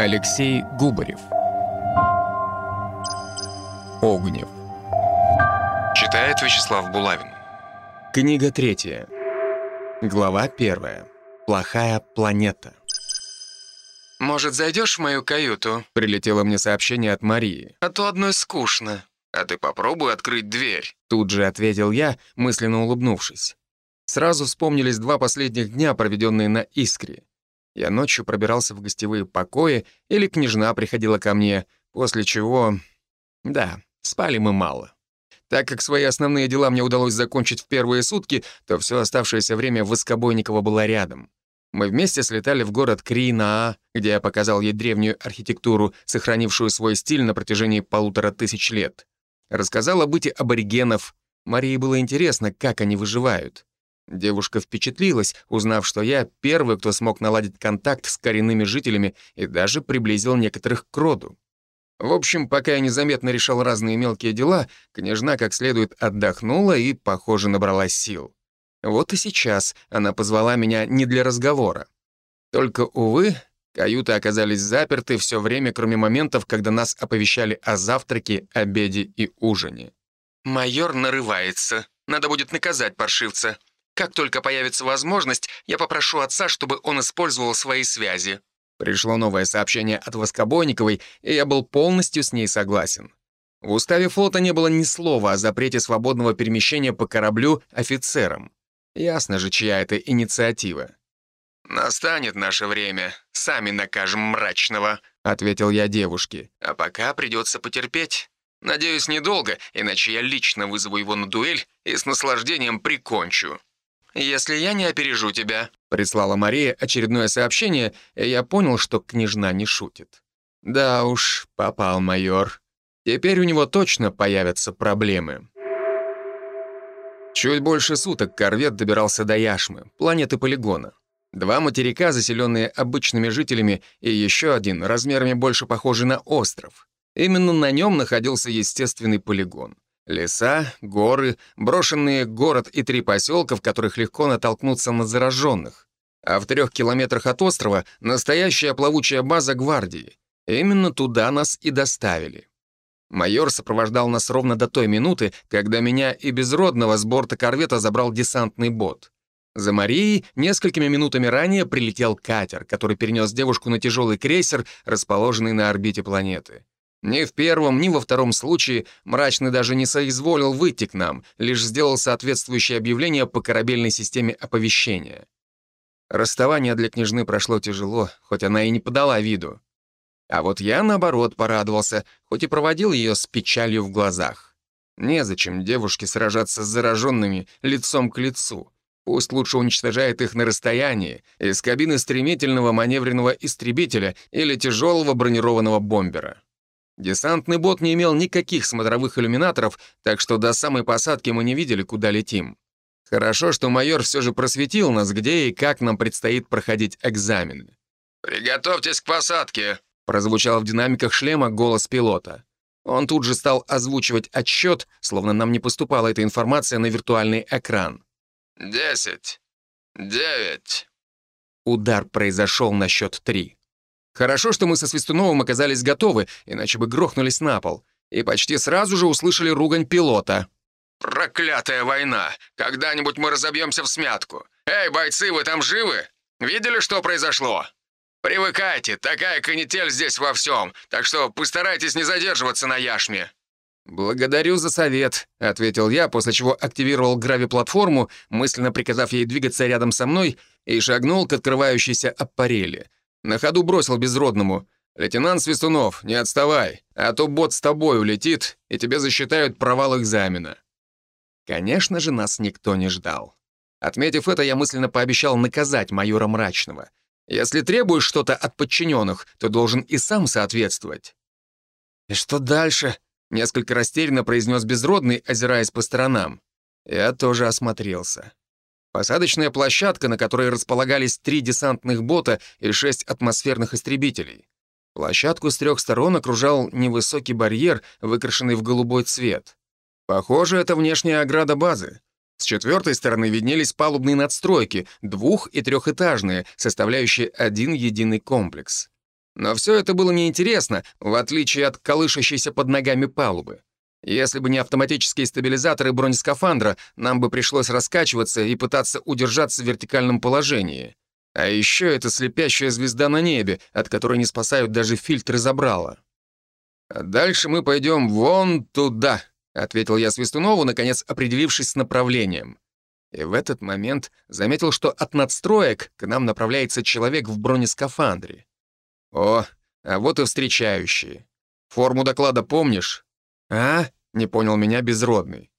Алексей Губарев Огнев Читает Вячеслав Булавин Книга третья Глава первая Плохая планета «Может, зайдешь в мою каюту?» Прилетело мне сообщение от Марии. «А то одной скучно. А ты попробуй открыть дверь». Тут же ответил я, мысленно улыбнувшись. Сразу вспомнились два последних дня, проведенные на Искре. Я ночью пробирался в гостевые покои, или княжна приходила ко мне, после чего... Да, спали мы мало. Так как свои основные дела мне удалось закончить в первые сутки, то все оставшееся время Воскобойникова была рядом. Мы вместе слетали в город Кринаа, где я показал ей древнюю архитектуру, сохранившую свой стиль на протяжении полутора тысяч лет. Рассказал о быте аборигенов. Марии было интересно, как они выживают. Девушка впечатлилась, узнав, что я первый, кто смог наладить контакт с коренными жителями и даже приблизил некоторых к роду. В общем, пока я незаметно решал разные мелкие дела, княжна как следует отдохнула и, похоже, набралась сил. Вот и сейчас она позвала меня не для разговора. Только, увы, каюты оказались заперты все время, кроме моментов, когда нас оповещали о завтраке, обеде и ужине. «Майор нарывается. Надо будет наказать паршивца. Как только появится возможность, я попрошу отца, чтобы он использовал свои связи». Пришло новое сообщение от Воскобойниковой, и я был полностью с ней согласен. В уставе флота не было ни слова о запрете свободного перемещения по кораблю офицерам. Ясно же, чья это инициатива. «Настанет наше время, сами накажем мрачного», — ответил я девушке. «А пока придется потерпеть. Надеюсь, недолго, иначе я лично вызову его на дуэль и с наслаждением прикончу» если я не опережу тебя», — прислала Мария очередное сообщение, и я понял, что княжна не шутит. «Да уж, попал майор. Теперь у него точно появятся проблемы». Чуть больше суток корвет добирался до Яшмы, планеты полигона. Два материка, заселенные обычными жителями, и еще один, размерами больше похожий на остров. Именно на нем находился естественный полигон — Леса, горы, брошенные город и три поселка, в которых легко натолкнуться на зараженных. А в трех километрах от острова настоящая плавучая база гвардии. Именно туда нас и доставили. Майор сопровождал нас ровно до той минуты, когда меня и безродного с борта корвета забрал десантный бот. За Марией несколькими минутами ранее прилетел катер, который перенес девушку на тяжелый крейсер, расположенный на орбите планеты. Ни в первом, ни во втором случае Мрачный даже не соизволил выйти к нам, лишь сделал соответствующее объявление по корабельной системе оповещения. Расставание для княжны прошло тяжело, хоть она и не подала виду. А вот я, наоборот, порадовался, хоть и проводил ее с печалью в глазах. Незачем девушке сражаться с зараженными лицом к лицу. Пусть лучше уничтожает их на расстоянии, из кабины стремительного маневренного истребителя или тяжелого бронированного бомбера. Десантный бот не имел никаких смотровых иллюминаторов, так что до самой посадки мы не видели, куда летим. Хорошо, что майор все же просветил нас, где и как нам предстоит проходить экзамены. «Приготовьтесь к посадке», — прозвучал в динамиках шлема голос пилота. Он тут же стал озвучивать отсчет, словно нам не поступала эта информация на виртуальный экран. «Десять. Девять». Удар произошел на счет три. Хорошо, что мы со Свистуновым оказались готовы, иначе бы грохнулись на пол. И почти сразу же услышали ругань пилота. «Проклятая война! Когда-нибудь мы разобьемся в смятку! Эй, бойцы, вы там живы? Видели, что произошло? Привыкайте, такая канитель здесь во всем, так что постарайтесь не задерживаться на яшме». «Благодарю за совет», — ответил я, после чего активировал грави-платформу, мысленно приказав ей двигаться рядом со мной, и шагнул к открывающейся аппарели — на ходу бросил безродному. «Лейтенант Свистунов, не отставай, а то бот с тобой улетит, и тебе засчитают провал экзамена». Конечно же, нас никто не ждал. Отметив это, я мысленно пообещал наказать майора Мрачного. Если требуешь что-то от подчиненных, то должен и сам соответствовать. «И что дальше?» — несколько растерянно произнес Безродный, озираясь по сторонам. Я тоже осмотрелся. Посадочная площадка, на которой располагались три десантных бота и шесть атмосферных истребителей. Площадку с трех сторон окружал невысокий барьер, выкрашенный в голубой цвет. Похоже, это внешняя ограда базы. С четвертой стороны виднелись палубные надстройки, двух- и трехэтажные, составляющие один единый комплекс. Но все это было неинтересно, в отличие от колышащейся под ногами палубы. Если бы не автоматические стабилизаторы бронескафандра, нам бы пришлось раскачиваться и пытаться удержаться в вертикальном положении. А еще это слепящая звезда на небе, от которой не спасают даже фильтры забрала. А дальше мы пойдем вон туда, ответил я Свистунову, наконец определившись с направлением. И в этот момент заметил, что от надстроек к нам направляется человек в бронескафандре. О, а вот и встречающие. Форму доклада помнишь? «А?» — не понял меня безродный.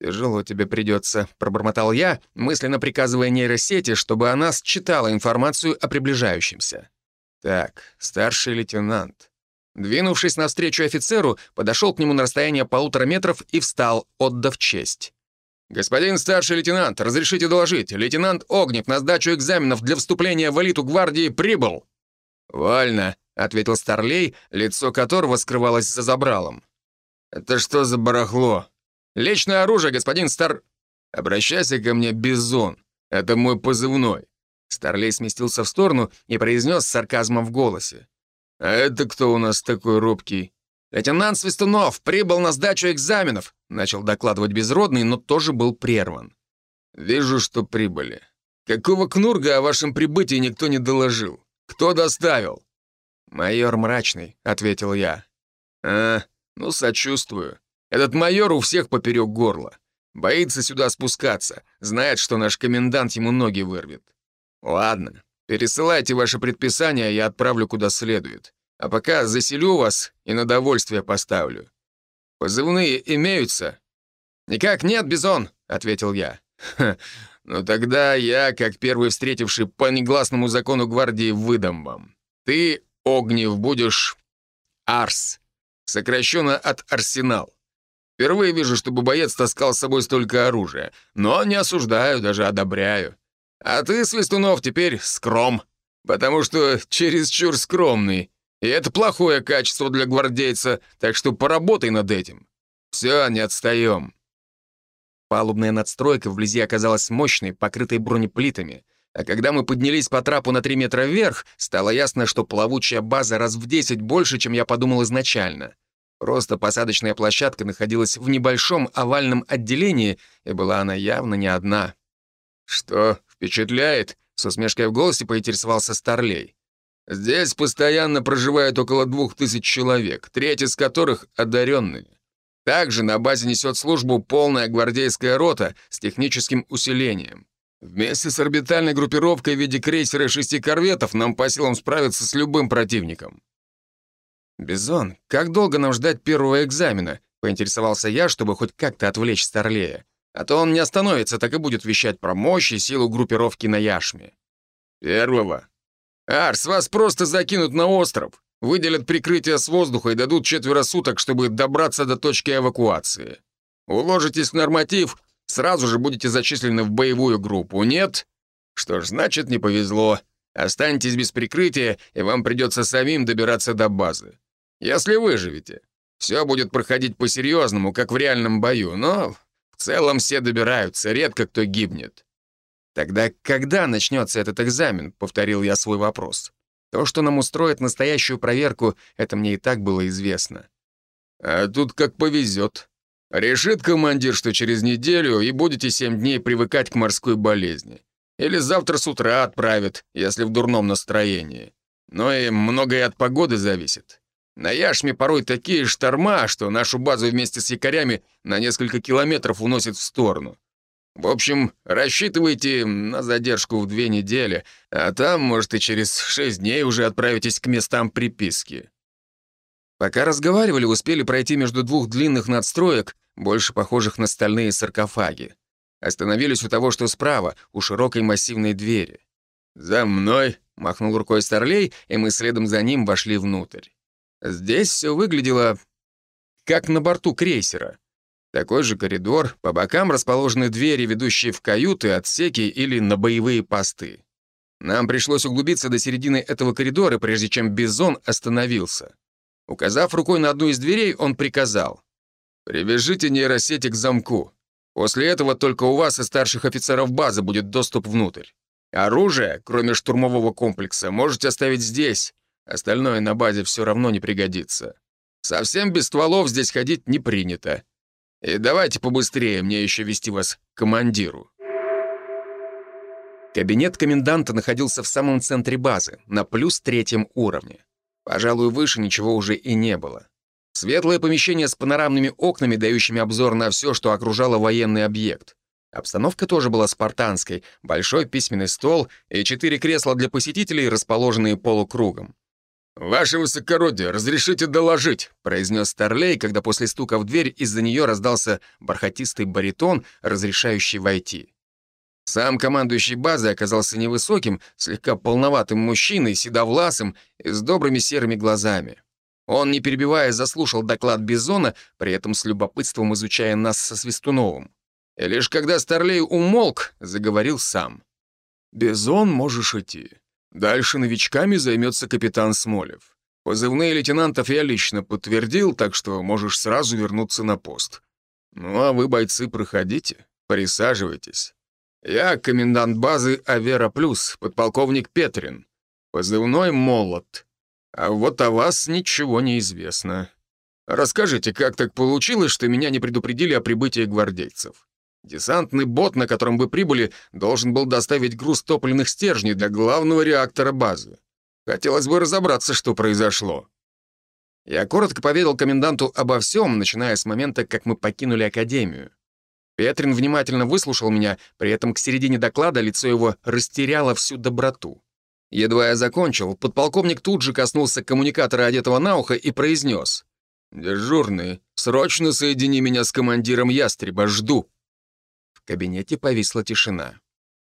«Тяжело тебе придется», — пробормотал я, мысленно приказывая нейросети, чтобы она считала информацию о приближающемся. «Так, старший лейтенант». Двинувшись навстречу офицеру, подошел к нему на расстояние полутора метров и встал, отдав честь. «Господин старший лейтенант, разрешите доложить, лейтенант Огнев на сдачу экзаменов для вступления в элиту гвардии прибыл!» «Вольно», — ответил Старлей, лицо которого скрывалось за забралом. «Это что за барахло?» «Личное оружие, господин Стар...» «Обращайся ко мне, Бизон. Это мой позывной». Старлей сместился в сторону и произнес с сарказмом в голосе. «А это кто у нас такой робкий?» «Лейтенант Свистунов прибыл на сдачу экзаменов», начал докладывать Безродный, но тоже был прерван. «Вижу, что прибыли. Какого кнурга о вашем прибытии никто не доложил? Кто доставил?» «Майор Мрачный», — ответил я. «А, ну, сочувствую. Этот майор у всех поперек горла. Боится сюда спускаться, знает, что наш комендант ему ноги вырвет. Ладно, пересылайте ваши предписания, я отправлю куда следует. А пока заселю вас и на довольствие поставлю. Позывные имеются?» «Никак нет, Бизон», — ответил я. «Ха, ну тогда я, как первый встретивший по негласному закону гвардии, выдам вам. Ты, Огнев, будешь Арс сокращенно от «Арсенал». Впервые вижу, чтобы боец таскал с собой столько оружия, но не осуждаю, даже одобряю. А ты, Свистунов, теперь скром, потому что чересчур скромный. И это плохое качество для гвардейца, так что поработай над этим. Все, не отстаем. Палубная надстройка вблизи оказалась мощной, покрытой бронеплитами. А когда мы поднялись по трапу на 3 метра вверх, стало ясно, что плавучая база раз в 10 больше, чем я подумал изначально. Просто посадочная площадка находилась в небольшом овальном отделении, и была она явно не одна. «Что, впечатляет?» — с усмешкой в голосе поинтересовался Старлей. «Здесь постоянно проживает около двух тысяч человек, треть из которых — одаренные. Также на базе несет службу полная гвардейская рота с техническим усилением. Вместе с орбитальной группировкой в виде крейсера и шести корветов нам по силам справиться с любым противником. «Бизон, как долго нам ждать первого экзамена?» — поинтересовался я, чтобы хоть как-то отвлечь Старлея. А то он не остановится, так и будет вещать про мощь и силу группировки на Яшме. «Первого. Арс, вас просто закинут на остров, выделят прикрытие с воздуха и дадут четверо суток, чтобы добраться до точки эвакуации. Уложитесь в норматив, сразу же будете зачислены в боевую группу, нет? Что ж, значит, не повезло. Останетесь без прикрытия, и вам придется самим добираться до базы. Если выживете. Все будет проходить по-серьезному, как в реальном бою, но в целом все добираются, редко кто гибнет. «Тогда когда начнется этот экзамен?» — повторил я свой вопрос. То, что нам устроят настоящую проверку, это мне и так было известно. А тут как повезет. Решит командир, что через неделю и будете семь дней привыкать к морской болезни. Или завтра с утра отправят, если в дурном настроении. Но и многое от погоды зависит. На Яшме порой такие шторма, что нашу базу вместе с якорями на несколько километров уносит в сторону. В общем, рассчитывайте на задержку в две недели, а там, может, и через шесть дней уже отправитесь к местам приписки. Пока разговаривали, успели пройти между двух длинных надстроек, больше похожих на стальные саркофаги. Остановились у того, что справа, у широкой массивной двери. «За мной!» — махнул рукой Старлей, и мы следом за ним вошли внутрь. Здесь все выглядело как на борту крейсера. Такой же коридор, по бокам расположены двери, ведущие в каюты, отсеки или на боевые посты. Нам пришлось углубиться до середины этого коридора, прежде чем Бизон остановился. Указав рукой на одну из дверей, он приказал. «Привяжите нейросети к замку. После этого только у вас и старших офицеров базы будет доступ внутрь. Оружие, кроме штурмового комплекса, можете оставить здесь, Остальное на базе все равно не пригодится. Совсем без стволов здесь ходить не принято. И давайте побыстрее, мне еще вести вас к командиру». Кабинет коменданта находился в самом центре базы, на плюс третьем уровне. Пожалуй, выше ничего уже и не было. Светлое помещение с панорамными окнами, дающими обзор на все, что окружало военный объект. Обстановка тоже была спартанской. Большой письменный стол и четыре кресла для посетителей, расположенные полукругом. «Ваше высокородие, разрешите доложить», — произнес Старлей, когда после стука в дверь из-за нее раздался бархатистый баритон, разрешающий войти. Сам командующий базой оказался невысоким, слегка полноватым мужчиной, седовласым и с добрыми серыми глазами. Он, не перебивая, заслушал доклад Бизона, при этом с любопытством изучая нас со Свистуновым. И лишь когда Старлей умолк, заговорил сам. «Бизон, можешь идти. Дальше новичками займется капитан Смолев. Позывные лейтенантов я лично подтвердил, так что можешь сразу вернуться на пост. Ну а вы, бойцы, проходите, присаживайтесь. Я комендант базы Авера Плюс, подполковник Петрин. Позывной «Молот». А вот о вас ничего не известно. Расскажите, как так получилось, что меня не предупредили о прибытии гвардейцев? Десантный бот, на котором вы прибыли, должен был доставить груз топливных стержней для главного реактора базы. Хотелось бы разобраться, что произошло. Я коротко поведал коменданту обо всем, начиная с момента, как мы покинули Академию. Петрин внимательно выслушал меня, при этом к середине доклада лицо его растеряло всю доброту. Едва я закончил, подполковник тут же коснулся коммуникатора, одетого на ухо, и произнес. «Дежурный, срочно соедини меня с командиром Ястреба, жду». В кабинете повисла тишина.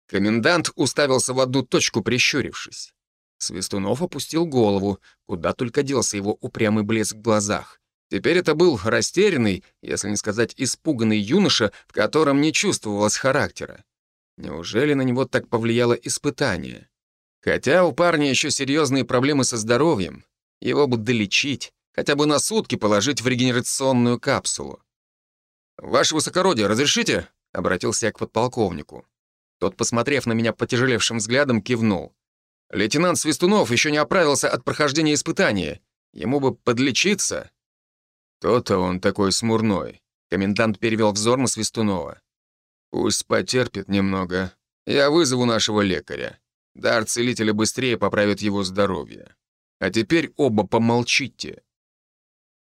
Комендант уставился в одну точку, прищурившись. Свистунов опустил голову, куда только делся его упрямый блеск в глазах. Теперь это был растерянный, если не сказать испуганный юноша, в котором не чувствовалось характера. Неужели на него так повлияло испытание? Хотя у парня еще серьезные проблемы со здоровьем. Его бы долечить, хотя бы на сутки положить в регенерационную капсулу. «Ваше высокородие, разрешите?» — обратился я к подполковнику. Тот, посмотрев на меня потяжелевшим взглядом, кивнул. «Лейтенант Свистунов еще не оправился от прохождения испытания. Ему бы подлечиться». «То-то он такой смурной», — комендант перевел взор на Свистунова. «Пусть потерпит немного. Я вызову нашего лекаря. Дар целителя быстрее поправит его здоровье. А теперь оба помолчите».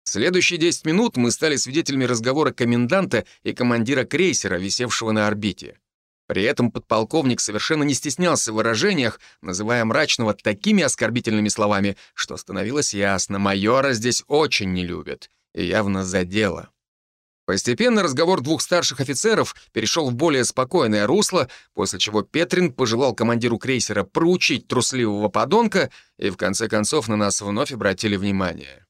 Следующие 10 минут мы стали свидетелями разговора коменданта и командира крейсера, висевшего на орбите. При этом подполковник совершенно не стеснялся в выражениях, называя мрачного такими оскорбительными словами, что становилось ясно, майора здесь очень не любят, и явно задело. Постепенно разговор двух старших офицеров перешел в более спокойное русло, после чего Петрин пожелал командиру крейсера проучить трусливого подонка, и в конце концов на нас вновь обратили внимание.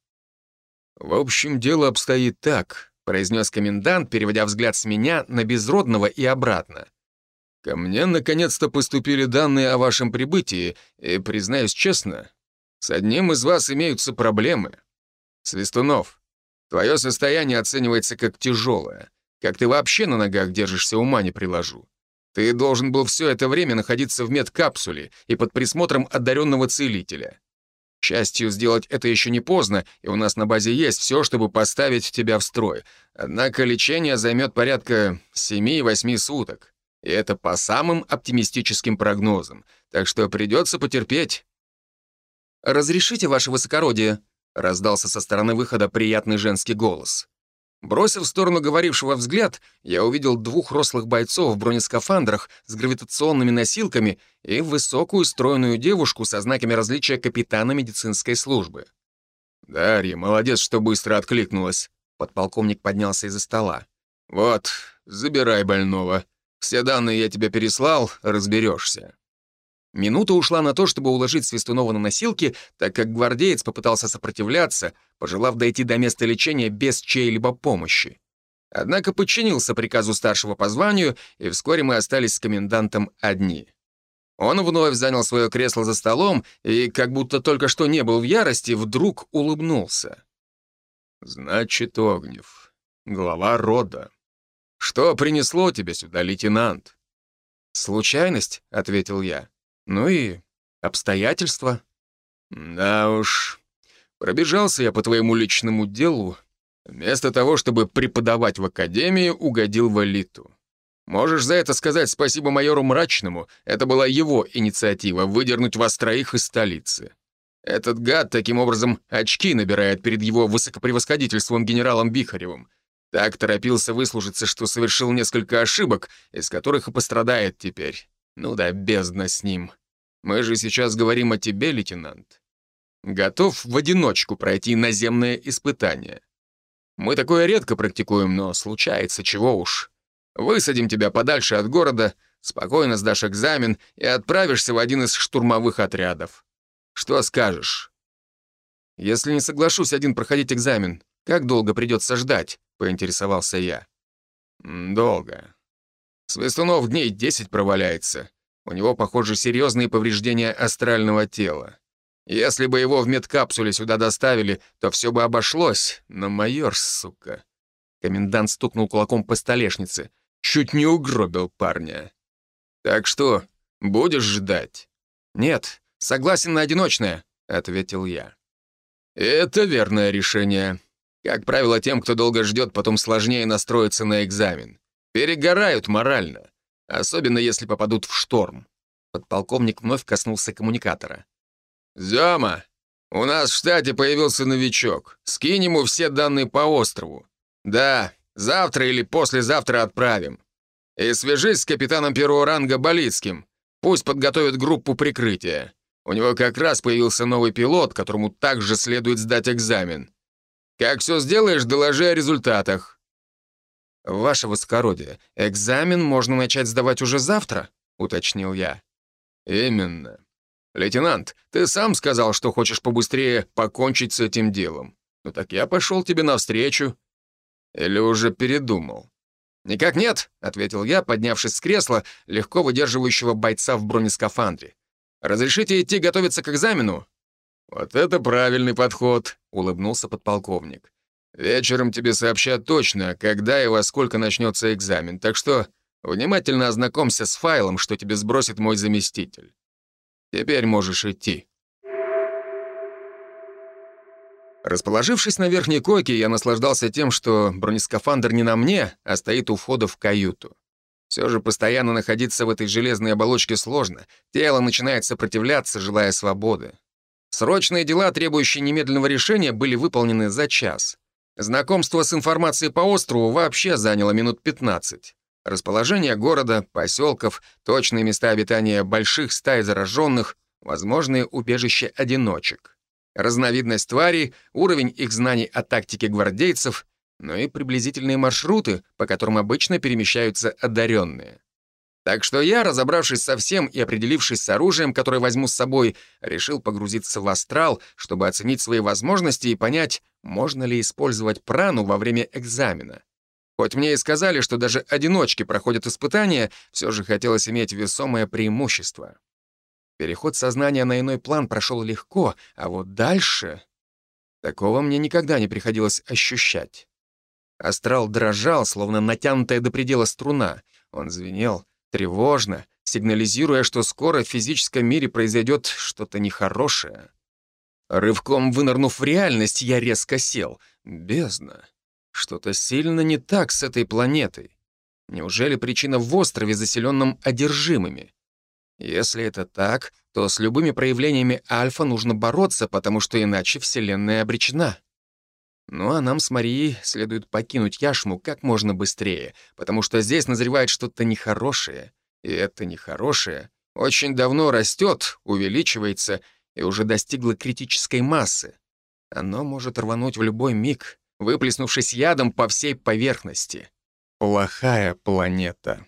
«В общем, дело обстоит так», — произнес комендант, переводя взгляд с меня на безродного и обратно. «Ко мне наконец-то поступили данные о вашем прибытии, и, признаюсь честно, с одним из вас имеются проблемы. Свистунов, твое состояние оценивается как тяжелое. Как ты вообще на ногах держишься, ума не приложу. Ты должен был все это время находиться в медкапсуле и под присмотром одаренного целителя. К счастью, сделать это еще не поздно, и у нас на базе есть все, чтобы поставить тебя в строй. Однако лечение займет порядка 7-8 суток. И это по самым оптимистическим прогнозам. Так что придется потерпеть. «Разрешите, ваше высокородие?» — раздался со стороны выхода приятный женский голос. Бросив в сторону говорившего взгляд, я увидел двух рослых бойцов в бронескафандрах с гравитационными носилками и высокую стройную девушку со знаками различия капитана медицинской службы. «Дарья, молодец, что быстро откликнулась», — подполковник поднялся из-за стола. «Вот, забирай больного. Все данные я тебе переслал, разберешься». Минута ушла на то, чтобы уложить Свистунова на носилки, так как гвардеец попытался сопротивляться, пожелав дойти до места лечения без чьей-либо помощи. Однако подчинился приказу старшего по званию, и вскоре мы остались с комендантом одни. Он вновь занял свое кресло за столом и, как будто только что не был в ярости, вдруг улыбнулся. «Значит, Огнев, глава рода. Что принесло тебя сюда, лейтенант?» «Случайность», — ответил я. Ну и обстоятельства. Да уж, пробежался я по твоему личному делу. Вместо того, чтобы преподавать в академии, угодил в элиту. Можешь за это сказать спасибо майору Мрачному. Это была его инициатива — выдернуть вас троих из столицы. Этот гад таким образом очки набирает перед его высокопревосходительством генералом Бихаревым. Так торопился выслужиться, что совершил несколько ошибок, из которых и пострадает теперь. Ну да, бездна с ним. Мы же сейчас говорим о тебе, лейтенант. Готов в одиночку пройти наземное испытание. Мы такое редко практикуем, но случается, чего уж. Высадим тебя подальше от города, спокойно сдашь экзамен и отправишься в один из штурмовых отрядов. Что скажешь? Если не соглашусь один проходить экзамен, как долго придется ждать? Поинтересовался я. Долго. Свистунов дней десять проваляется. У него, похоже, серьезные повреждения астрального тела. Если бы его в медкапсуле сюда доставили, то все бы обошлось, но майор, сука. Комендант стукнул кулаком по столешнице. Чуть не угробил парня. «Так что, будешь ждать?» «Нет, согласен на одиночное», — ответил я. «Это верное решение. Как правило, тем, кто долго ждет, потом сложнее настроиться на экзамен. Перегорают морально, особенно если попадут в шторм». Подполковник вновь коснулся коммуникатора. «Зяма, у нас в штате появился новичок. Скинь ему все данные по острову. Да, Завтра или послезавтра отправим. И свяжись с капитаном первого ранга Болицким. Пусть подготовит группу прикрытия. У него как раз появился новый пилот, которому также следует сдать экзамен. Как все сделаешь, доложи о результатах». «Ваше высокородие, экзамен можно начать сдавать уже завтра?» — уточнил я. «Именно. Лейтенант, ты сам сказал, что хочешь побыстрее покончить с этим делом. Ну так я пошел тебе навстречу. Или уже передумал? «Никак нет», — ответил я, поднявшись с кресла, легко выдерживающего бойца в бронескафандре. «Разрешите идти готовиться к экзамену?» «Вот это правильный подход», — улыбнулся подполковник. «Вечером тебе сообщат точно, когда и во сколько начнется экзамен, так что внимательно ознакомься с файлом, что тебе сбросит мой заместитель. Теперь можешь идти». Расположившись на верхней койке, я наслаждался тем, что бронескафандр не на мне, а стоит у входа в каюту. Все же постоянно находиться в этой железной оболочке сложно. Тело начинает сопротивляться, желая свободы. Срочные дела, требующие немедленного решения, были выполнены за час. Знакомство с информацией по острову вообще заняло минут 15. Расположение города, поселков, точные места обитания больших стай зараженных, возможные убежища одиночек разновидность тварей, уровень их знаний о тактике гвардейцев, но и приблизительные маршруты, по которым обычно перемещаются одаренные. Так что я, разобравшись со всем и определившись с оружием, которое возьму с собой, решил погрузиться в астрал, чтобы оценить свои возможности и понять, можно ли использовать прану во время экзамена. Хоть мне и сказали, что даже одиночки проходят испытания, все же хотелось иметь весомое преимущество. Переход сознания на иной план прошел легко, а вот дальше... Такого мне никогда не приходилось ощущать. Астрал дрожал, словно натянутая до предела струна. Он звенел тревожно, сигнализируя, что скоро в физическом мире произойдет что-то нехорошее. Рывком вынырнув в реальность, я резко сел. Бездна. Что-то сильно не так с этой планетой. Неужели причина в острове, заселенном одержимыми? Если это так, то с любыми проявлениями альфа нужно бороться, потому что иначе Вселенная обречена. Ну а нам с Марией следует покинуть Яшму как можно быстрее, потому что здесь назревает что-то нехорошее. И это нехорошее очень давно растет, увеличивается и уже достигло критической массы. Оно может рвануть в любой миг, выплеснувшись ядом по всей поверхности. Плохая планета.